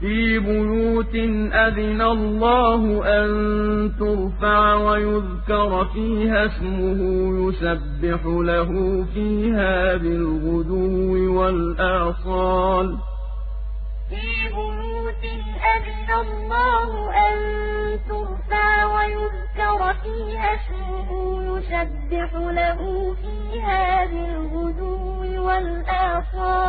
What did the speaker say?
فِي بُيُوتٍ أَذِنَ اللَّهُ أَن تُرْفَعَ وَيُذْكَرَ فِيهَا اسْمُهُ يُسَبِّحُ لَهُ فِيهَا بِالْغُدُوِّ وَالْآصَالِ. فِي بُيُوتٍ أَذِنَ اللَّهُ أَن تُرْفَعَ وَيُذْكَرَ فِيهَا اسْمُهُ يُسَبِّحُ لَهُ فِيهَا بِالْغُدُوِّ وَالْآصَالِ.